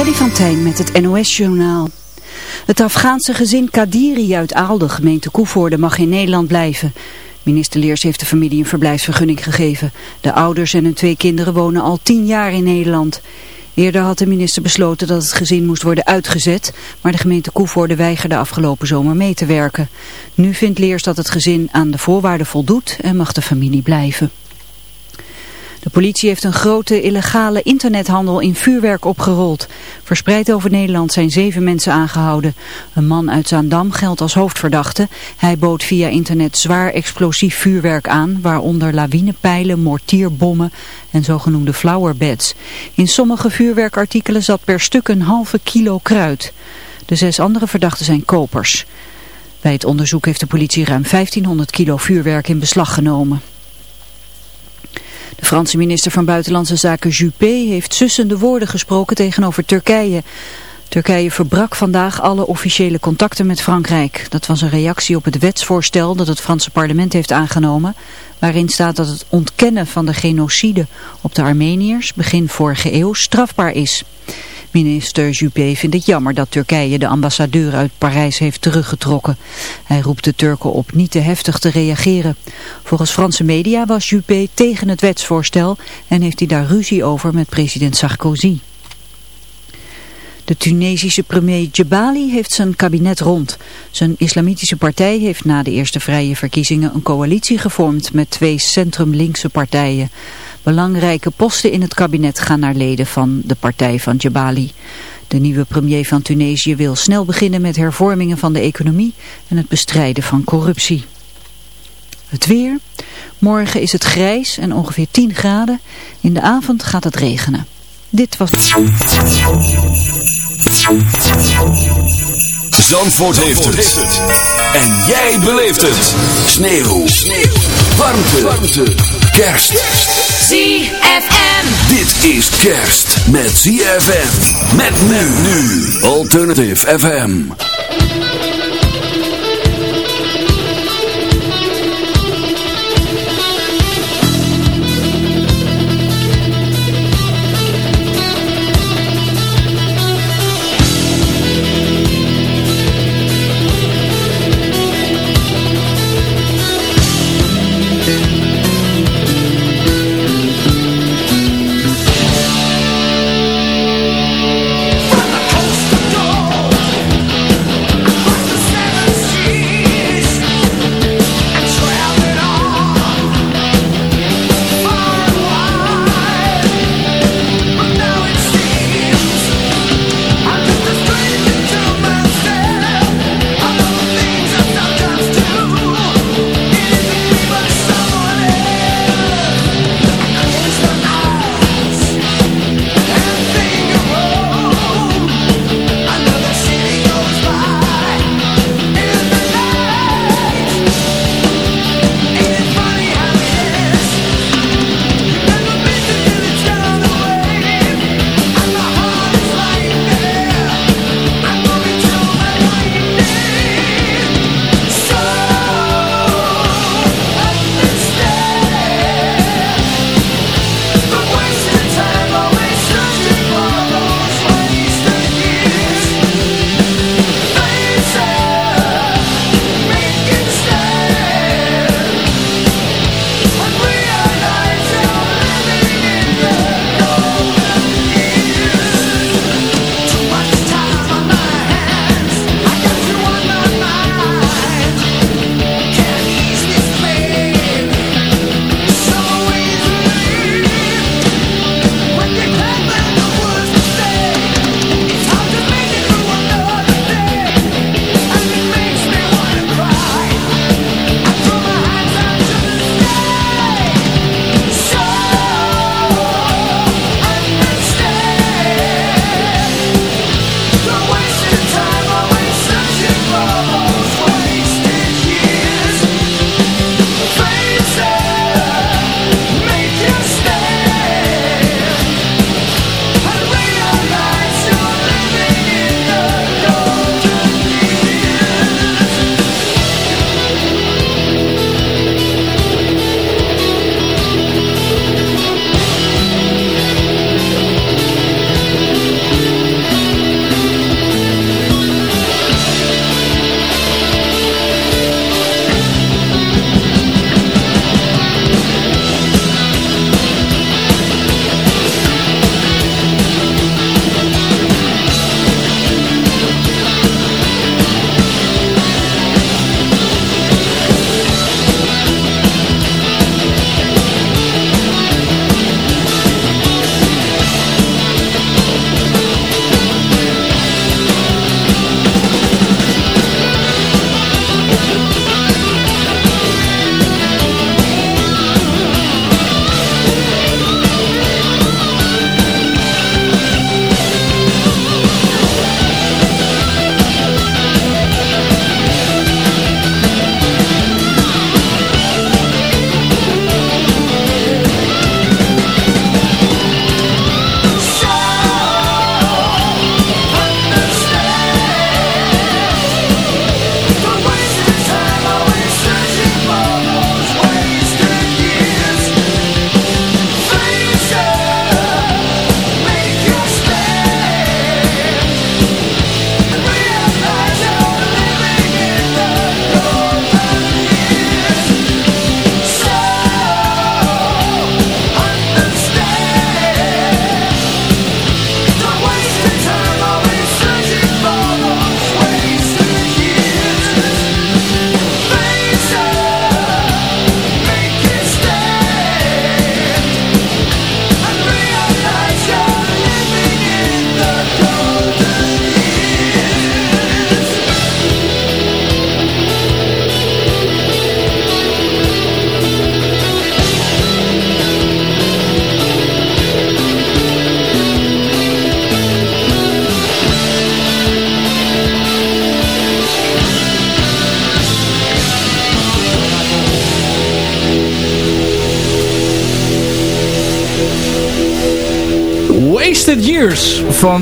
Freddy van Tijn met het NOS-journaal. Het Afghaanse gezin Kadiri uit Aalde, gemeente Koevoorde, mag in Nederland blijven. Minister Leers heeft de familie een verblijfsvergunning gegeven. De ouders en hun twee kinderen wonen al tien jaar in Nederland. Eerder had de minister besloten dat het gezin moest worden uitgezet, maar de gemeente Koevoorde weigerde afgelopen zomer mee te werken. Nu vindt Leers dat het gezin aan de voorwaarden voldoet en mag de familie blijven. De politie heeft een grote illegale internethandel in vuurwerk opgerold. Verspreid over Nederland zijn zeven mensen aangehouden. Een man uit Zaandam geldt als hoofdverdachte. Hij bood via internet zwaar explosief vuurwerk aan, waaronder lawinepijlen, mortierbommen en zogenoemde flowerbeds. In sommige vuurwerkartikelen zat per stuk een halve kilo kruid. De zes andere verdachten zijn kopers. Bij het onderzoek heeft de politie ruim 1500 kilo vuurwerk in beslag genomen. De Franse minister van Buitenlandse Zaken Juppé heeft sussende woorden gesproken tegenover Turkije. Turkije verbrak vandaag alle officiële contacten met Frankrijk. Dat was een reactie op het wetsvoorstel dat het Franse parlement heeft aangenomen, waarin staat dat het ontkennen van de genocide op de Armeniërs begin vorige eeuw strafbaar is. Minister Juppé vindt het jammer dat Turkije de ambassadeur uit Parijs heeft teruggetrokken. Hij roept de Turken op niet te heftig te reageren. Volgens Franse media was Juppé tegen het wetsvoorstel en heeft hij daar ruzie over met president Sarkozy. De Tunesische premier Djebali heeft zijn kabinet rond. Zijn islamitische partij heeft na de eerste vrije verkiezingen een coalitie gevormd met twee centrum-linkse partijen. Belangrijke posten in het kabinet gaan naar leden van de partij van Djebali. De nieuwe premier van Tunesië wil snel beginnen met hervormingen van de economie en het bestrijden van corruptie. Het weer. Morgen is het grijs en ongeveer 10 graden. In de avond gaat het regenen. Dit was... Zandvoort, heeft, het. En jij beleeft het. Sneeuw. Sneeuw. Warmte. Warmte. Kerst. ZFM. Dit is kerst met ZFM. Met men nu. Alternative FM.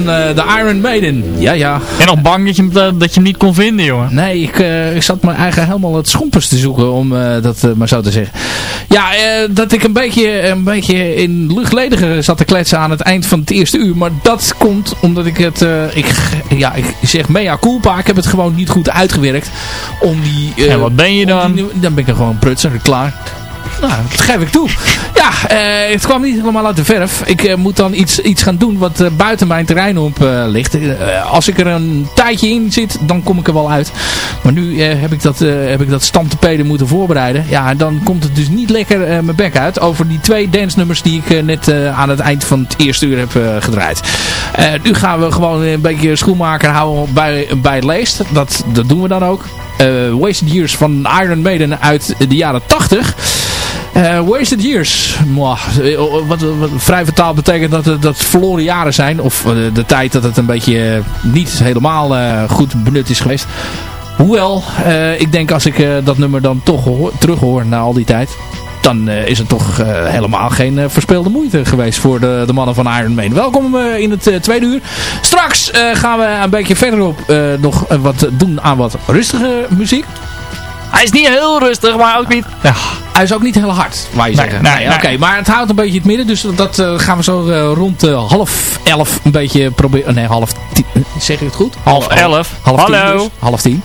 De Iron Maiden. Ja, ja. En nog bang dat je, hem, dat je hem niet kon vinden, jongen? Nee, ik, ik zat mijn eigen helemaal het schompers te zoeken, om dat maar zo te zeggen. Ja, dat ik een beetje, een beetje in luchtlediger zat te kletsen aan het eind van het eerste uur. Maar dat komt omdat ik het, ik, ja, ik zeg mea culpa. Ik heb het gewoon niet goed uitgewerkt. Om die... en wat ben je dan? dan ben ik er gewoon prutser, klaar. Nou, dat geef ik toe. Ja, uh, het kwam niet helemaal uit de verf. Ik uh, moet dan iets, iets gaan doen wat uh, buiten mijn terrein op ligt. als ik er een tijdje in zit, dan kom ik er wel uit. Maar nu heb ik dat, heb ik dat stamtepeden moeten voorbereiden. Ja, dan komt het dus niet lekker mijn bek uit. Over die twee dance nummers die ik net aan het eind van het eerste uur heb gedraaid. nu gaan we gewoon een beetje schoenmaker houden bij, bij het leest. Dat, dat doen we dan ook. Wasted Years van Iron Maiden uit de jaren 80. Uh, wasted Years. Eh, wat, wat, vrij vertaald betekent dat het, dat verloren jaren zijn. Of uh, de tijd dat het een beetje uh, niet helemaal goed benut is geweest. Hoewel, ik denk als ik dat nummer dan toch hoor, terug hoor na al die tijd. Dan is het toch helemaal geen verspeelde moeite geweest voor de, de mannen van Iron Maiden. Welkom in het tweede uur. Straks gaan we een beetje verderop nog wat doen aan wat rustige muziek. Hij is niet heel rustig, maar ook niet... Ja. Hij is ook niet heel hard, waar je nee, zeggen. Nee, Oké, maar het houdt een beetje het midden. Dus dat uh, gaan we zo uh, rond uh, half elf een beetje proberen... Nee, half tien. Zeg je het goed? Half, half elf. Half Hallo. Tien dus. Half tien.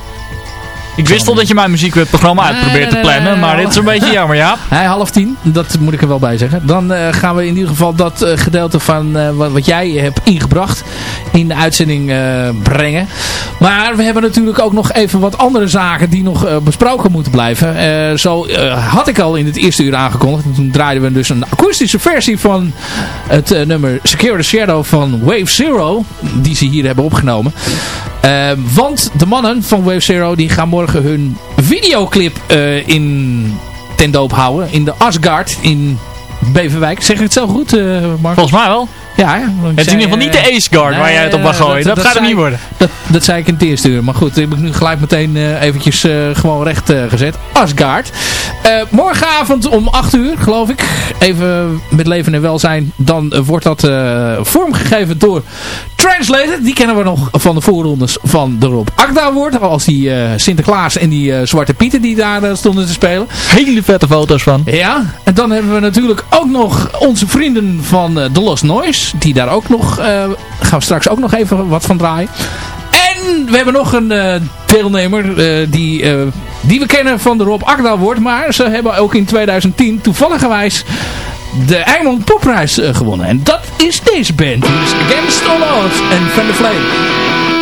Ik wist al dat je mijn muziekprogramma uit probeert te plannen, maar dit is een beetje jammer, ja. Hij half tien, dat moet ik er wel bij zeggen. Dan uh, gaan we in ieder geval dat uh, gedeelte van uh, wat, wat, jij hebt ingebracht in de uitzending brengen. Maar we hebben natuurlijk ook nog even wat andere zaken die nog besproken moeten blijven. zo had ik al in het eerste uur aangekondigd. En toen draaiden we dus een akoestische versie van het nummer Secure the Shadow van Wave Zero. Die ze hier hebben opgenomen. want de mannen van Wave Zero die gaan morgen hun videoclip uh, in ten doop houden. In de Asgard in Beverwijk. Zeg ik het zo goed, uh, Mark? Volgens mij wel. Ja, het is in ieder geval niet de eh, Ace Guard waar jij het op mag gooien. Dat, gaat er niet worden. Dat, dat zei ik in het eerste uur. Maar goed, ik heb ik nu gelijk meteen uh, eventjes uh, gewoon recht uh, gezet. Asgard. morgenavond om 8 uur, geloof ik. Even met leven en welzijn. Dan wordt dat vormgegeven door Translated. Die kennen we nog van de voorrondes van de Rob Akda wordt. Als die Sinterklaas en die Zwarte Pieten die daar stonden te spelen. Hele vette foto's van. Ja. En dan hebben we natuurlijk ook nog onze vrienden van The Lost Noise die daar ook nog, gaan we straks ook nog even wat van draaien. En we hebben nog een deelnemer die, die we kennen van de Rob Akda wordt. Maar ze hebben ook in 2010 toevalligerwijs de Eimond Popprijs gewonnen. En dat is deze band. Against All Odds en Van the Flame.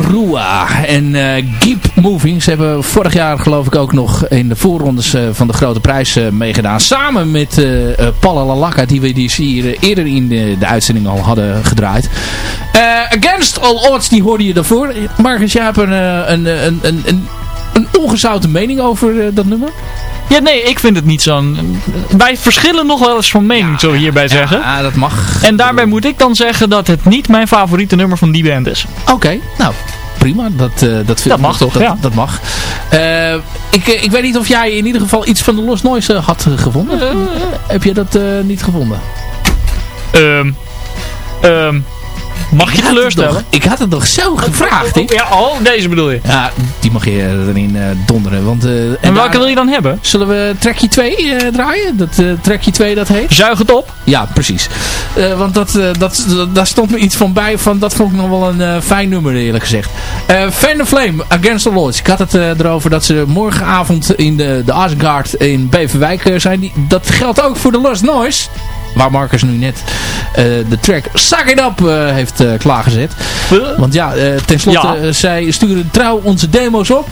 Rua en uh, Keep Moving. Ze hebben vorig jaar geloof ik ook nog in de voorrondes uh, van de grote prijs uh, meegedaan. Samen met uh, Lalaka die we die hier eerder in de, de, uitzending al hadden gedraaid. Against All Odds die hoorde je daarvoor. Marcus, jij hebt een, een, een, een, een ongezouten mening over dat nummer? Ja, nee, ik vind het niet zo'n... Wij verschillen nog wel eens van mening, ja, zo hierbij zeggen. Ja, dat mag. En daarbij moet ik dan zeggen dat het niet mijn favoriete nummer van die band is. Oké, nou, prima. Dat, uh, dat, dat mag toch, dat, ja. Dat mag. Uh, ik, ik weet niet of jij in ieder geval iets van de Lost Noise uh, had gevonden. Heb je dat niet gevonden? Um, um, Mag je teleurstellen? Ik had het nog zo gevraagd. Oh, ja, oh, deze bedoel je? Ja, die mag je erin uh, donderen. Want, uh, en, en welke daar, wil je dan hebben? Zullen we trekje 2 uh, draaien? Dat trekje 2 dat heet? Zuig het op? Ja, precies. want dat, dat, daar stond me iets van bij. Van, dat vond ik nog wel een fijn nummer eerlijk gezegd. Fan of Flame, Against the Lords. Ik had het erover dat ze morgenavond in de, de Asgard in Beverwijk zijn. Die, dat geldt ook voor de Lost Noise waar Marcus nu net uh, de track Suck It Up uh, heeft uh, klaargezet. Want ja, tenslotte, ja. zij sturen trouw onze demo's op.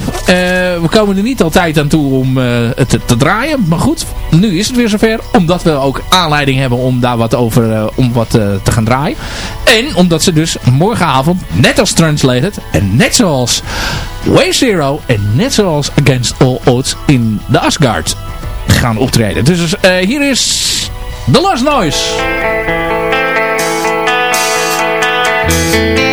we komen er niet altijd aan toe om het te, te, draaien. Maar goed, nu is het weer zover. Omdat we ook aanleiding hebben om daar wat over om wat te gaan draaien. En omdat ze dus morgenavond, net als Translated en net zoals Way Zero en net zoals Against All Odds in de Asgard gaan optreden. Dus hier is The Lost Noise.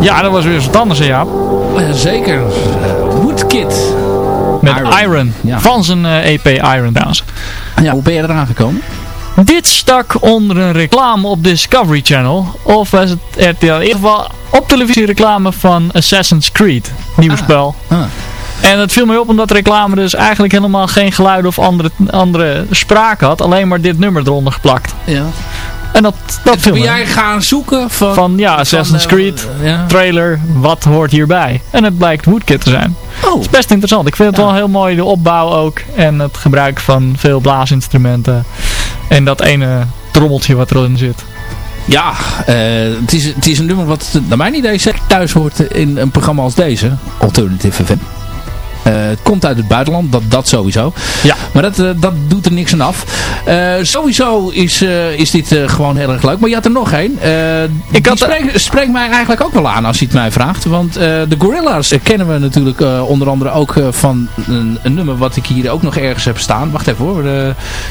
Ja, dat was weer wat anders, ja. Zeker. Uh, Woodkid. Met Iron. Van zijn EP eh, Iron trouwens. Ja, hoe ben je eraan gekomen? Dit stak onder een reclame op Discovery Channel. Of was het RTL? In ieder geval op televisie reclame van Assassin's Creed. Nieuw ah. spel. Ah. En het viel mij op omdat de reclame dus eigenlijk helemaal geen geluiden of andere, andere spraak had. Alleen maar dit nummer eronder geplakt. Ja. En dat, dat ben jij gaan zoeken van... Van ja, Assassin's eh, Creed, trailer, wat hoort hierbij? En het blijkt Woodkit te zijn. Oh. Het is best interessant. Ik vind het wel heel mooi, de opbouw ook. En het gebruik van veel blaasinstrumenten. En dat ene trommeltje wat erin zit. Ja, uh, het, is, het is een nummer wat naar mijn idee zeker thuis hoort in een programma als deze. Alternative FM. Eh, het komt uit het buitenland, dat, dat sowieso. Ja. Maar dat, uh, dat doet er niks aan af. Uh, sowieso is, is dit gewoon heel erg leuk. Maar je had er nog één. ik had spreekt spreek mij eigenlijk ook wel aan als je het mij vraagt. Want de Gorilla's kennen we natuurlijk onder andere ook van een, een, nummer wat ik hier ook nog ergens heb staan. Wacht even hoor.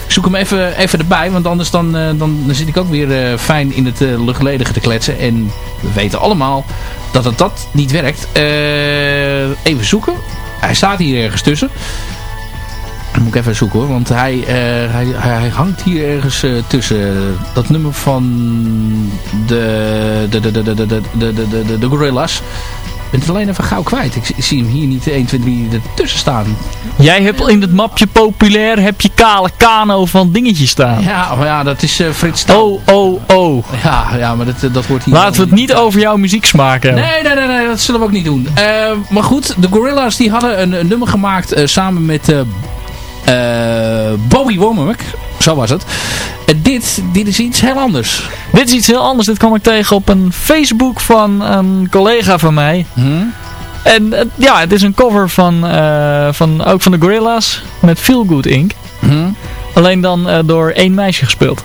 ik zoek hem even, even erbij. Want anders dan, dan, dan zit ik ook weer fijn in het luchtledige te kletsen. En we weten allemaal dat het dat niet werkt. even zoeken. Hij staat hier ergens tussen. Dan moet ik even zoeken hoor, want hij, uh, hij, hij hangt hier ergens uh, tussen. Dat nummer van de, de, de, de, de, de, de, de, de, de Gorillas. Ik ben het alleen even gauw kwijt. Ik, ik, zie hem hier niet 1, 2, 3 ertussen staan. Jij hebt in het mapje populair heb je kale kano van dingetjes staan. Ja, maar ja dat is uh, Frits. Oh, oh, oh. Ja, ja maar dat, dat wordt hier... Laten we het niet over jouw muzieksmaak hebben. Nee, nee, nee, nee, dat zullen we ook niet doen. Uh, maar goed, de Gorilla's die hadden een, een nummer gemaakt uh, samen met Bowie Womack. Zo was het. En dit, dit is iets heel anders. Dit is iets heel anders. Dit kwam ik tegen op een Facebook van een collega van mij. Hmm? En ja, het is een cover van, uh, van ook van de Gorilla's met Feel Good Inc. Hmm? Alleen dan uh, door één meisje gespeeld.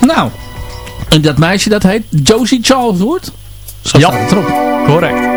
Nou, en dat meisje dat heet Josie Charles Wood? Zo ja, erop. correct.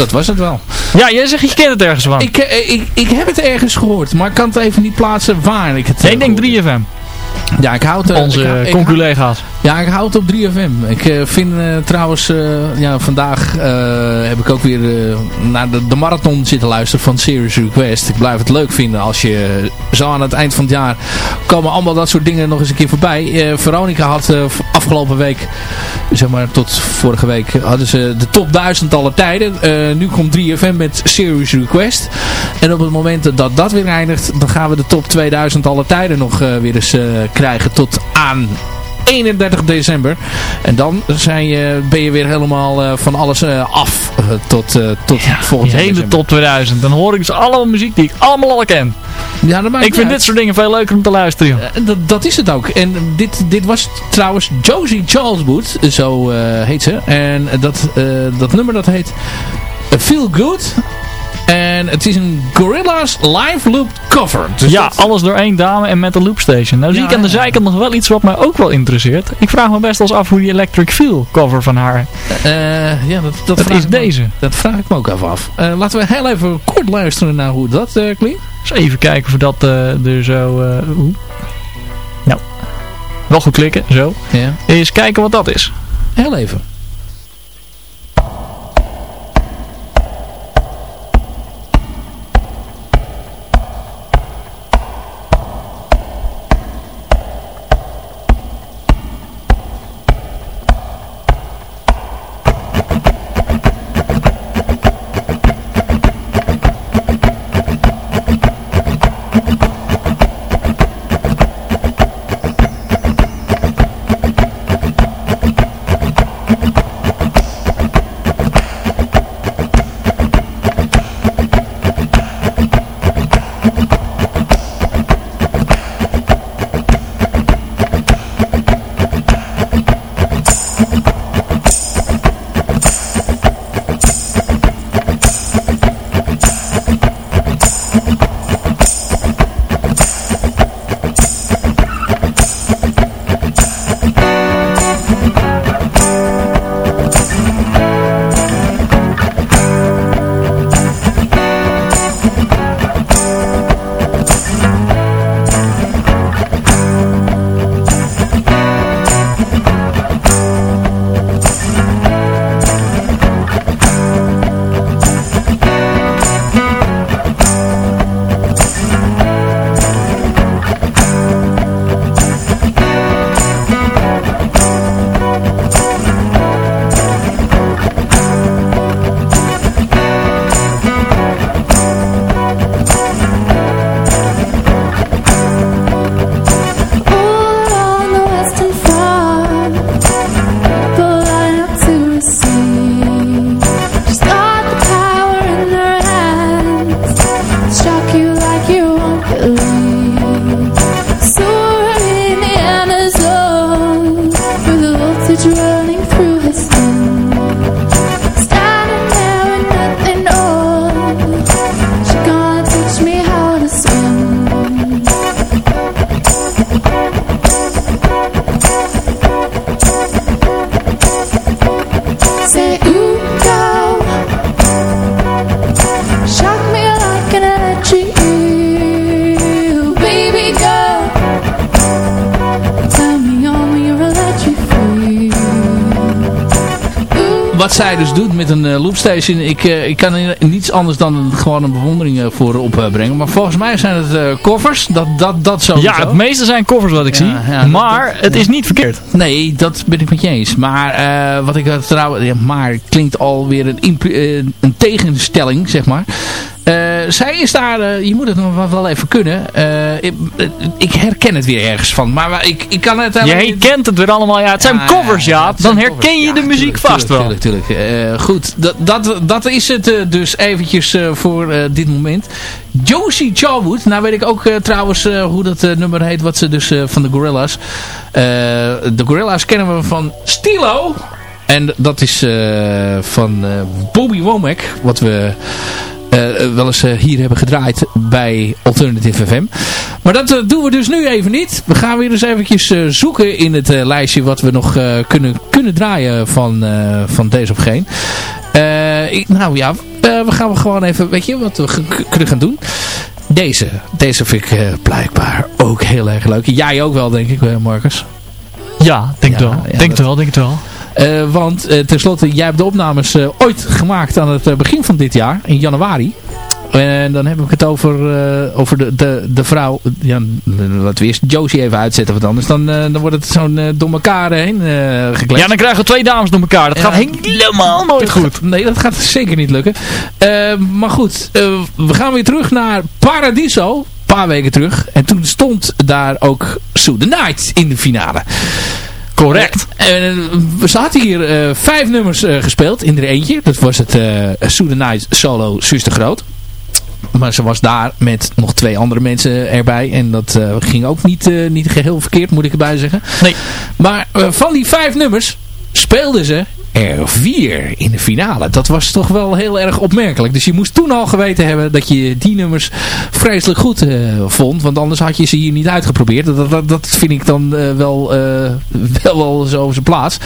Dat was het wel. Ja, jij zegt je kent het ergens van. Ik, eh, ik, ik heb het ergens gehoord, maar ik kan het even niet plaatsen waar ik het nee, ik denk 3FM. Ja, ik houd... Onze conculega's. Ja, ik houd op 3FM. Ik uh, vind uh, trouwens, uh, ja, vandaag heb ik ook weer naar de, de, marathon zitten luisteren van Serious Request. Ik blijf het leuk vinden als je zo aan het eind van het jaar komen allemaal dat soort dingen nog eens een keer voorbij. Veronica had afgelopen week, zeg maar tot vorige week, hadden ze de top 1000 alle tijden. nu komt 3FM met Serious Request. En op het moment dat dat weer eindigt, dan gaan we de top 2000 alle tijden nog weer eens krijgen tot aan 31 december. En dan zijn je, ben je weer helemaal uh, van alles uh, af uh, tot, tot ja, volgend jaar. hele top 2000. Dan hoor ik dus allemaal muziek die ik allemaal al ken. Ja, dat ik vind dit soort dingen veel leuker om te luisteren. dat, dat is het ook. En dit, dit was trouwens Josie Charleswood, zo heet ze. En dat, dat nummer dat heet Feel Good. En het is een Gorilla's live loop cover. Dus ja, alles door één dame en met een loopstation. Nou zie ik aan de zijkant nog wel iets wat mij ook wel interesseert. Ik vraag me best wel eens af hoe die Electric Feel cover van haar... Uh, ja, dat, dat, dat is deze. dat vraag ik me ook even af. Uh, laten we heel even kort luisteren naar hoe dat uh, klinkt. Dus even kijken of dat er zo... nou, wel goed klikken, zo. Ja. Eens kijken wat dat is. Heel even. Met een uh, loopstation, ik, uh, ik kan er niets anders dan gewoon een bewondering voor opbrengen. Maar volgens mij zijn het covers, dat, dat, dat zo. Ja, het meeste zijn covers wat ik zie. Ja, maar het is niet verkeerd. Nee, dat ben ik met je eens. Maar wat ik trouwens, ja, maar klinkt alweer een, een tegenstelling, zeg maar. Uh, zij is daar, uh, je moet het nog wel even kunnen. Uh, ik, ik, herken het weer ergens van. Maar ik, ik kan het... Je herkent het weer allemaal. Ja, het zijn covers, ja. Dan herken je de muziek vast wel. Tuurlijk, tuurlijk. goed, dat, dat, dat is het dus eventjes voor dit moment. Josie Charwood. Nou weet ik ook trouwens hoe dat nummer heet. Wat ze dus van de Gorillas. de Gorillas kennen we van Stilo. En dat is van Bobby Womack. Wat we uh, wel eens uh, hier hebben gedraaid bij Alternative FM. Maar dat uh, doen we dus nu even niet. We gaan weer eens eventjes zoeken in het lijstje wat we nog kunnen, kunnen draaien van, van deze of geen. Ik, nou ja, we gaan gewoon even, weet je wat we kunnen gaan doen? Deze, deze vind ik blijkbaar ook heel erg leuk. Jij ook wel denk ik Marcus. Ja, denk ja, wel. Ja, denk het wel, denk het wel. Uh, want uh, tenslotte, jij hebt de opnames uh, ooit gemaakt aan het begin van dit jaar, in januari. En dan heb ik het over, over de, de, de vrouw. Ja, laten we eerst Josie even uitzetten, want anders dan, dan wordt het zo'n door elkaar heen gekleed. Ja, dan krijgen we twee dames door elkaar. Dat gaat helemaal nooit goed. nee, dat gaat zeker niet lukken. maar goed, we gaan weer terug naar Paradiso. Een paar weken terug. En toen stond daar ook Sue the Night in de finale. Correct. we zaten hier uh, vijf nummers uh, gespeeld in er eentje. Dat was het uh, Sue Night solo Suster Groot. Maar ze was daar met nog twee andere mensen erbij. En dat ging ook niet, niet geheel verkeerd, moet ik erbij zeggen. Nee. Maar van die vijf nummers speelden ze er vier in de finale. Dat was toch wel heel erg opmerkelijk. Dus je moest toen al geweten hebben dat je die nummers vreselijk goed uh, vond. Want anders had je ze hier niet uitgeprobeerd. Dat, dat, dat vind ik dan uh, wel, uh, wel, wel zo op zijn plaats.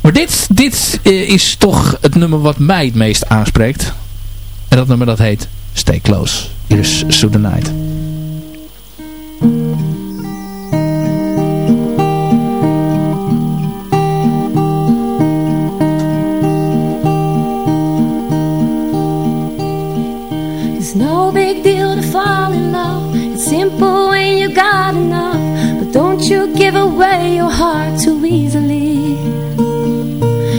Maar dit, dit is toch het nummer wat mij het meest aanspreekt. En dat nummer dat heet Stay Close. Hier is So The Night. Simple when you got enough But don't you give away your heart too easily.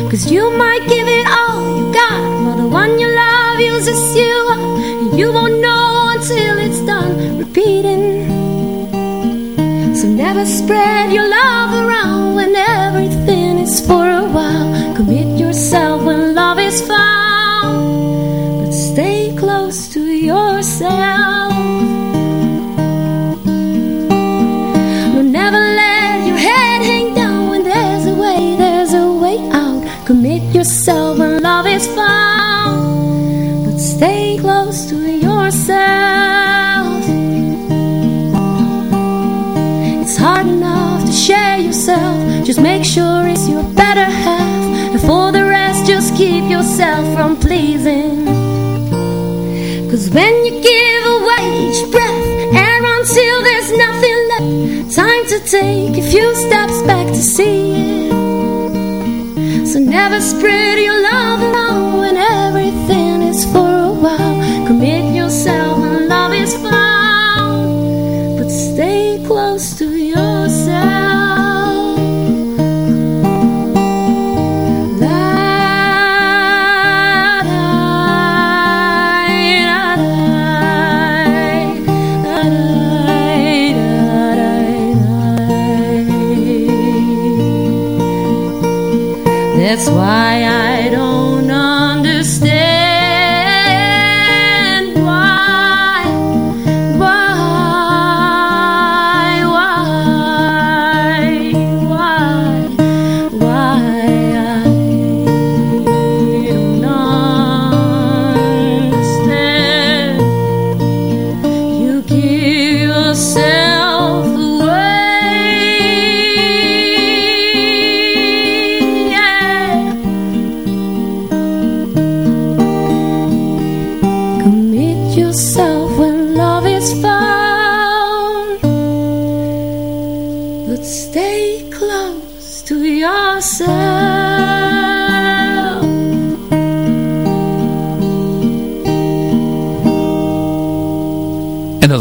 Cause you might give it all you got While the one you love uses you up And you won't know until it's done repeating. So never spread your love around When everything is for a while. Commit yourself when love is found But stay close to yourself yourself when love is found. But stay close to yourself. It's hard enough to share yourself. Just make sure it's your better half. And for the rest, just keep yourself from pleasing. Cause when you give away each breath, air until there's nothing left. Time to take a few steps back to see. So never spread your love around when everything is for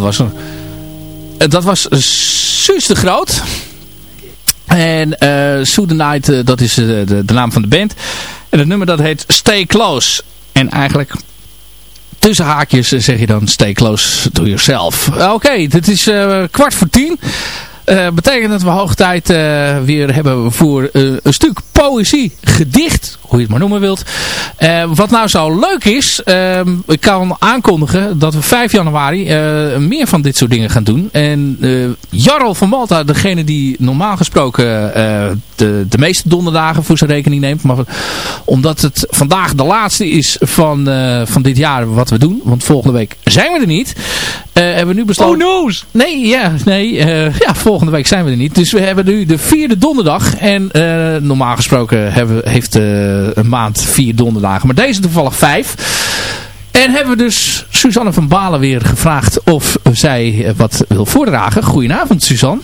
was er. dat was Suus de Groot. En uh, the Night, dat is de, de, naam van de band. En het nummer dat heet Stay Close. En eigenlijk tussen haakjes zeg je dan stay close to yourself. Oké, okay, dit is kwart voor tien. Uh, betekent dat we hoog tijd uh, weer hebben voor uh, een stuk poëzie, gedicht, hoe je het maar noemen wilt. wat nou zo leuk is, ehm, ik kan aankondigen dat we 5 januari meer van dit soort dingen gaan doen. En Jarl van Malta, degene die normaal gesproken de, de meeste donderdagen voor zijn rekening neemt. Maar omdat het vandaag de laatste is van, van dit jaar wat we doen. Want volgende week zijn we er niet. hebben we nu besloten... Oh no's! Nee, ja, nee. ja, volgende week zijn we er niet. Dus we hebben nu de vierde donderdag. En normaal gesproken hebben, heeft een maand vier donderdagen. Maar deze toevallig vijf. En hebben we dus Suzanne van Balen weer gevraagd of zij wat wil voordragen. Goedenavond Suzanne.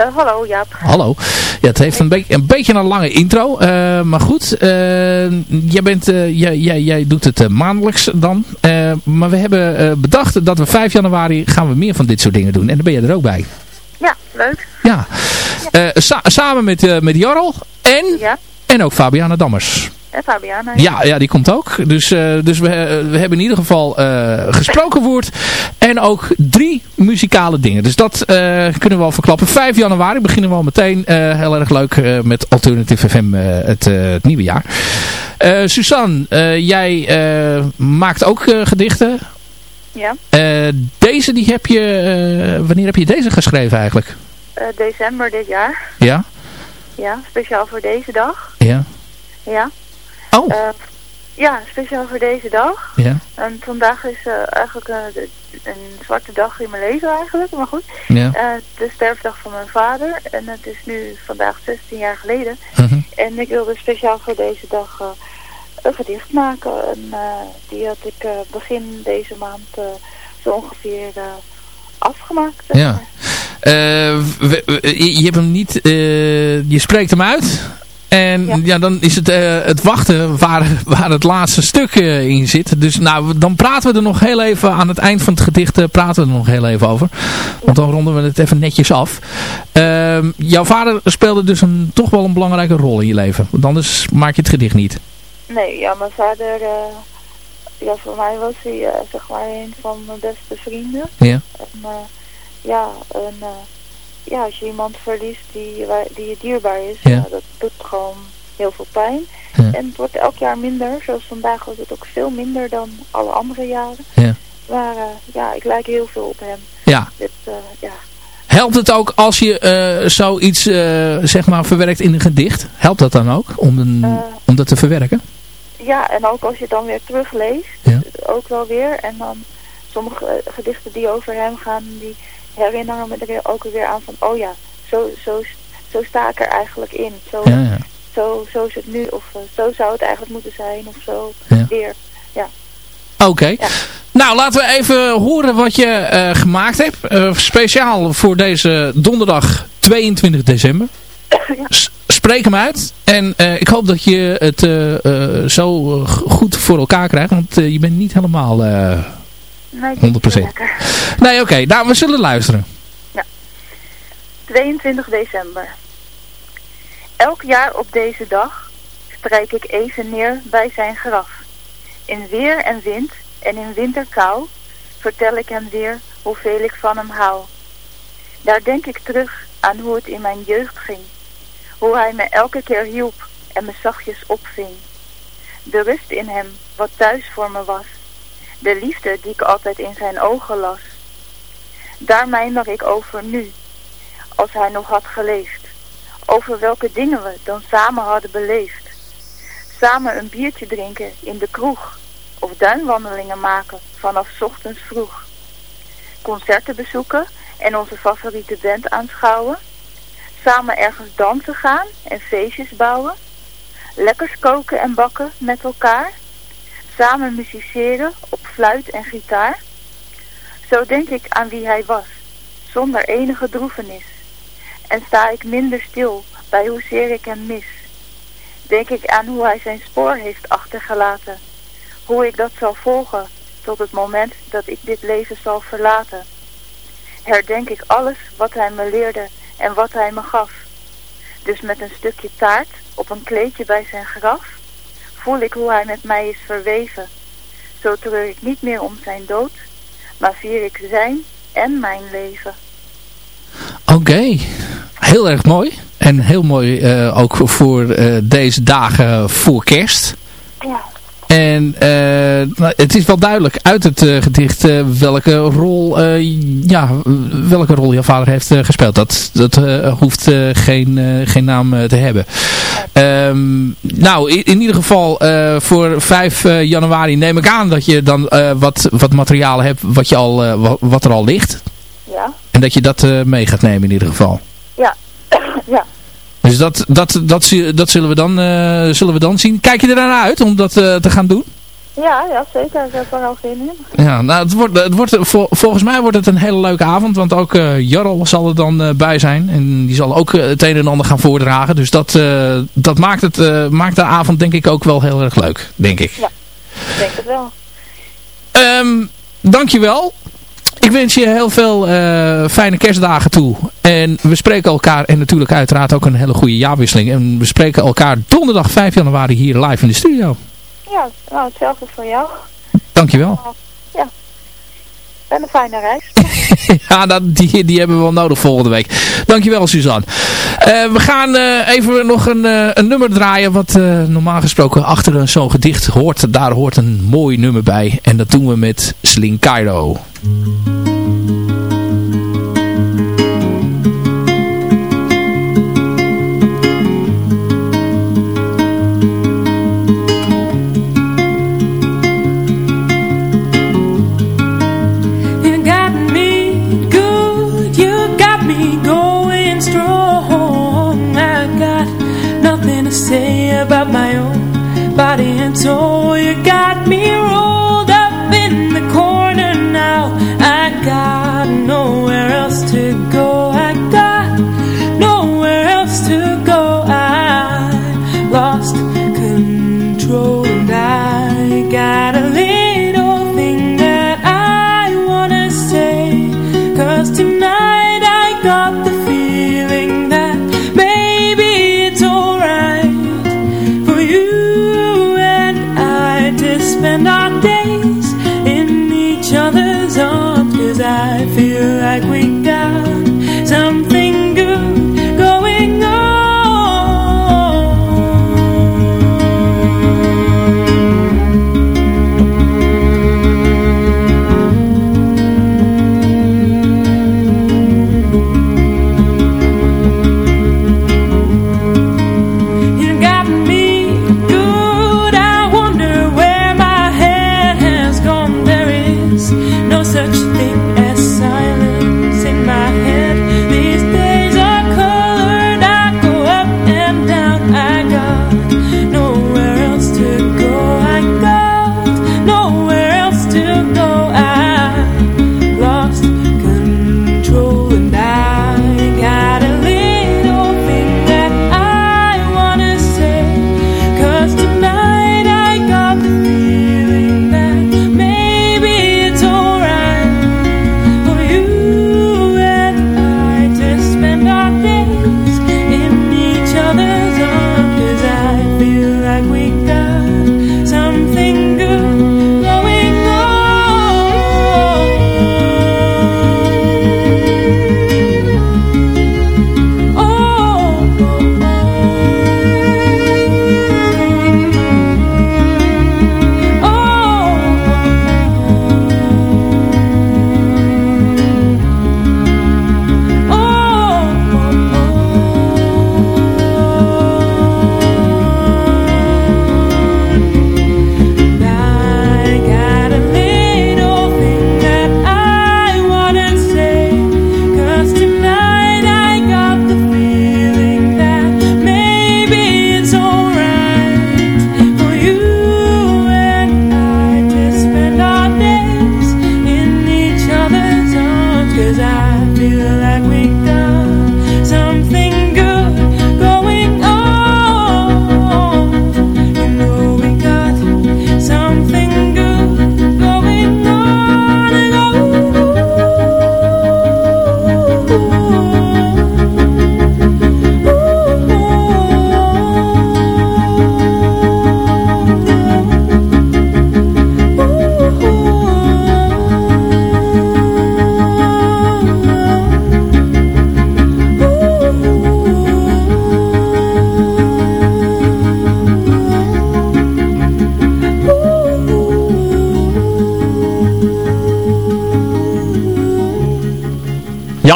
Uh, hallo Jaap. Hallo. Ja, het heeft een, be een beetje een lange intro. Uh, maar goed, uh, jij, bent, jij, jij, jij doet het maandelijks dan. maar we hebben bedacht dat we 5 januari gaan we meer van dit soort dingen doen. En dan ben je er ook bij. Ja, leuk. Ja, ja. Samen met, met Jarl en, ja. en ook Fabiana Dammers. En Fabiana. Ja, ja, die komt ook. Dus, uh, dus we, we hebben in ieder geval gesproken woord en ook drie muzikale dingen. Dus dat kunnen we al verklappen. 5 januari beginnen we al meteen heel erg leuk met Alternative FM het, het, nieuwe jaar. Suzanne, jij maakt ook gedichten. Ja. Uh, deze die heb je, uh, wanneer heb je deze geschreven eigenlijk? Uh, december dit jaar. Ja? Ja, speciaal voor deze dag. Ja. Ja. Oh. ja, speciaal voor deze dag. Ja. En vandaag is eigenlijk de, een zwarte dag in mijn leven eigenlijk, maar goed. Ja. de sterfdag van mijn vader. En het is nu vandaag 16 jaar geleden. -huh. En ik wilde speciaal voor deze dag een gedicht maken. En uh, die had ik uh, begin deze maand uh, zo ongeveer afgemaakt. Ja. We, je hebt hem niet, je spreekt hem uit. En ja. ja, dan is het het wachten waar, waar het laatste stuk in zit. Dus nou, dan praten we er nog heel even aan het eind van het gedicht praten we er nog heel even over. Want dan ronden we het even netjes af. Ehm, jouw vader speelde dus een, toch wel een belangrijke rol in je leven. Want anders maak je het gedicht niet. Nee, ja, mijn vader, uh, ja, voor mij was hij uh, zeg maar een van mijn beste vrienden. Ja. En, uh, ja, en ja, als je iemand verliest die, die je dierbaar is, ja. dat doet gewoon heel veel pijn. Ja. En het wordt elk jaar minder, zoals vandaag was het ook veel minder dan alle andere jaren. Ja. Maar ja, ik lijk heel veel op hem. Ja. Dit, ja. Helpt het ook als je zoiets zeg maar verwerkt in een gedicht? Helpt dat dan ook om, een, om dat te verwerken? Ja, en ook als je het dan weer terugleest, ja. ook wel weer. En dan sommige gedichten die over hem gaan, die herinneren me er weer ook weer aan van, oh ja, zo, zo, zo sta ik er eigenlijk in. Zo, ja, ja. zo, zo is het nu, of uh, zo zou het eigenlijk moeten zijn, of zo ja. weer. Ja. Oké. Okay. Nou, laten we even horen wat je uh, gemaakt hebt. Uh, speciaal voor deze donderdag 22 december. Spreek hem uit. En ik hoop dat je het zo goed voor elkaar krijgt. Want je bent niet helemaal 100%. Nee, oké. Okay. Nou, we zullen luisteren. Ja. 22 december. Elk jaar op deze dag strijk ik even neer bij zijn graf. In weer en wind en in winterkou vertel ik hem weer hoeveel ik van hem hou. Daar denk ik terug aan hoe het in mijn jeugd ging. Hoe hij me elke keer hielp en me zachtjes opving. De rust in hem, wat thuis voor me was. De liefde die ik altijd in zijn ogen las. Daar mijmer ik over nu, als hij nog had geleefd. Over welke dingen we dan samen hadden beleefd. Samen een biertje drinken in de kroeg. Of duinwandelingen maken vanaf ochtends vroeg. Concerten bezoeken en onze favoriete band aanschouwen. Samen ergens dansen gaan en feestjes bouwen. Lekkers koken en bakken met elkaar. Samen musiceren op fluit en gitaar. Zo denk ik aan wie hij was, zonder enige droefenis. En sta ik minder stil bij hoezeer ik hem mis. Denk ik aan hoe hij zijn spoor heeft achtergelaten. Hoe ik dat zal volgen tot het moment dat ik dit leven zal verlaten. herdenk ik alles wat hij me leerde en wat hij me gaf. Dus met een stukje taart op een kleedje bij zijn graf voel ik hoe hij met mij is verweven. Zo treur ik niet meer om zijn dood, maar vier ik zijn en mijn leven. Oké, heel erg mooi. En heel mooi uh, ook voor uh, deze dagen voor kerst. Ja. En uh, het is wel duidelijk uit het uh, gedicht uh, welke rol ja, welke rol jouw vader heeft gespeeld. Dat, dat hoeft geen, geen naam te hebben. Um, nou, in, in, ieder geval voor 5 januari neem ik aan dat je dan wat, wat materiaal hebt wat, je al, wat, wat er al ligt. Ja. En dat je dat mee gaat nemen in ieder geval. Ja, ja. Dus dat, dat, dat, dat zullen, we dan, uh, zullen we dan zien. Kijk je er naar uit om dat uh, te gaan doen? Ja, ja, zeker. Ik heb er al zin in. Ja, nou, het wordt, het wordt, volgens mij wordt het een hele leuke avond. Want ook uh, Jarl zal er dan bij zijn. En die zal ook het een en ander gaan voordragen. Dus dat, dat maakt, het, maakt de avond denk ik ook wel heel erg leuk. Denk ik. Ja, ik denk het wel. Um, dankjewel. Ik wens je heel veel uh, fijne kerstdagen toe. En we spreken elkaar en natuurlijk uiteraard ook een hele goede jaarwisseling. En we spreken elkaar donderdag 5 januari hier live in de studio. Ja, nou hetzelfde voor jou. Dankjewel. Ja. En een fijne reis. ja, die, die hebben we wel nodig volgende week. Dankjewel Suzanne. Uh, we gaan uh, even nog een, uh, een nummer draaien wat normaal gesproken achter zo'n gedicht hoort. Daar hoort een mooi nummer bij. En dat doen we met Sling Cairo.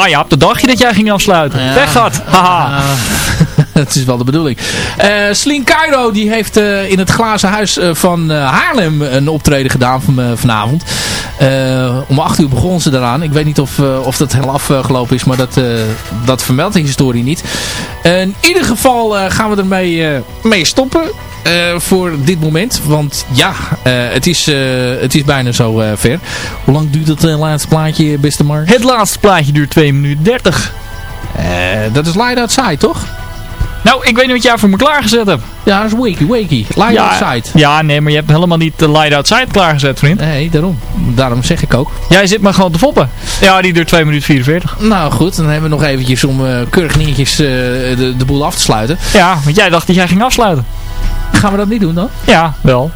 Ja, ja, op de dagje dat jij ging afsluiten. Ja. Weg gaat. Haha. dat is wel de bedoeling. Uh, Sling Cairo die heeft uh, in het glazen huis uh, van Haarlem een optreden gedaan van, vanavond. om 8 uur begonnen ze daaraan. Ik weet niet of, of dat heel afgelopen is, maar dat, dat vermeldt de historie niet. in ieder geval gaan we ermee mee stoppen. voor dit moment. Want ja, het, is, het is bijna zo ver. Hoe lang duurt het laatste plaatje, beste Mark? Het laatste plaatje duurt 2 minuten 30. dat is Light Outside, toch? Nou, ik weet niet wat jij voor me klaargezet hebt. Ja, dat is Wakey Wakey. Light ja, Outside. Ja, nee, maar je hebt helemaal niet de Light Outside klaargezet, vriend. Nee, daarom. Daarom zeg ik ook. Jij zit maar gewoon te foppen. Ja, die duurt 2 minuten 44. Nou goed, dan hebben we nog eventjes om uh, keurig netjes uh, de, de boel af te sluiten. Ja, want jij dacht dat jij ging afsluiten. Gaan we dat niet doen dan? Ja, wel.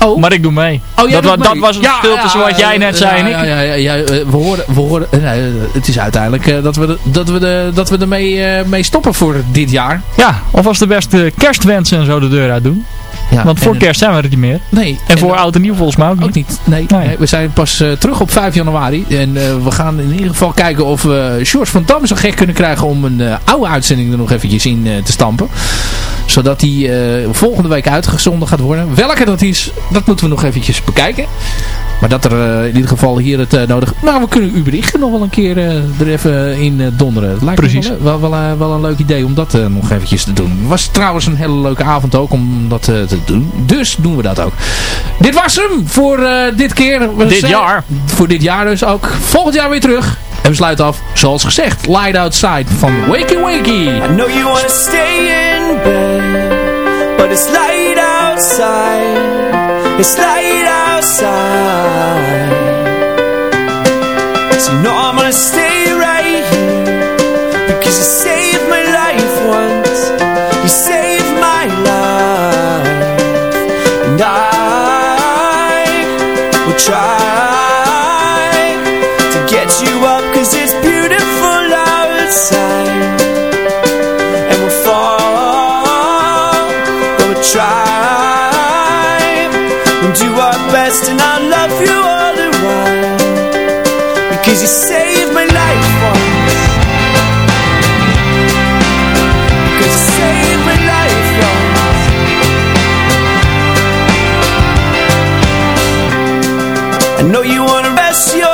Oh. Maar ik doe mee. Oh, dat, wa dat was het verschil tussen wat jij net zei en ik. Ja, ja, ja, ja, we horen, we horen nee, het is uiteindelijk uh, dat we, dat we, de, dat we ermee uh, mee stoppen voor dit jaar. Ja, of als de beste kerstwensen en zo de deur uit doen. Ja, Want voor kerst zijn we er niet meer. Nee. En voor oud en nieuw volgens mij ook niet. Ook niet. Nee, nee. we zijn pas uh, terug op 5 januari. En uh, we gaan in ieder geval kijken of we George van Dam zo gek kunnen krijgen om een uh, oude uitzending er nog eventjes in te stampen. Zodat die volgende week uitgezonden gaat worden. Welke dat is, dat moeten we nog eventjes bekijken. Maar dat er in ieder geval hier het nodig... Nou, we kunnen u berichten nog wel een keer er even in donderen. Het lijkt Precies. me wel, wel, wel, wel, een leuk idee om dat nog eventjes te doen. Het was trouwens een hele leuke avond ook om dat te doen. Dus doen we dat ook. Dit was hem voor dit keer. Dit jaar. Voor dit jaar dus ook. Volgend jaar weer terug. En we sluiten af, zoals gezegd, Light Outside van Wakey Wakey. I know you wanna stay in bed, but it's light outside. It's light outside. So you know I'm gonna stay Know you wanna rest your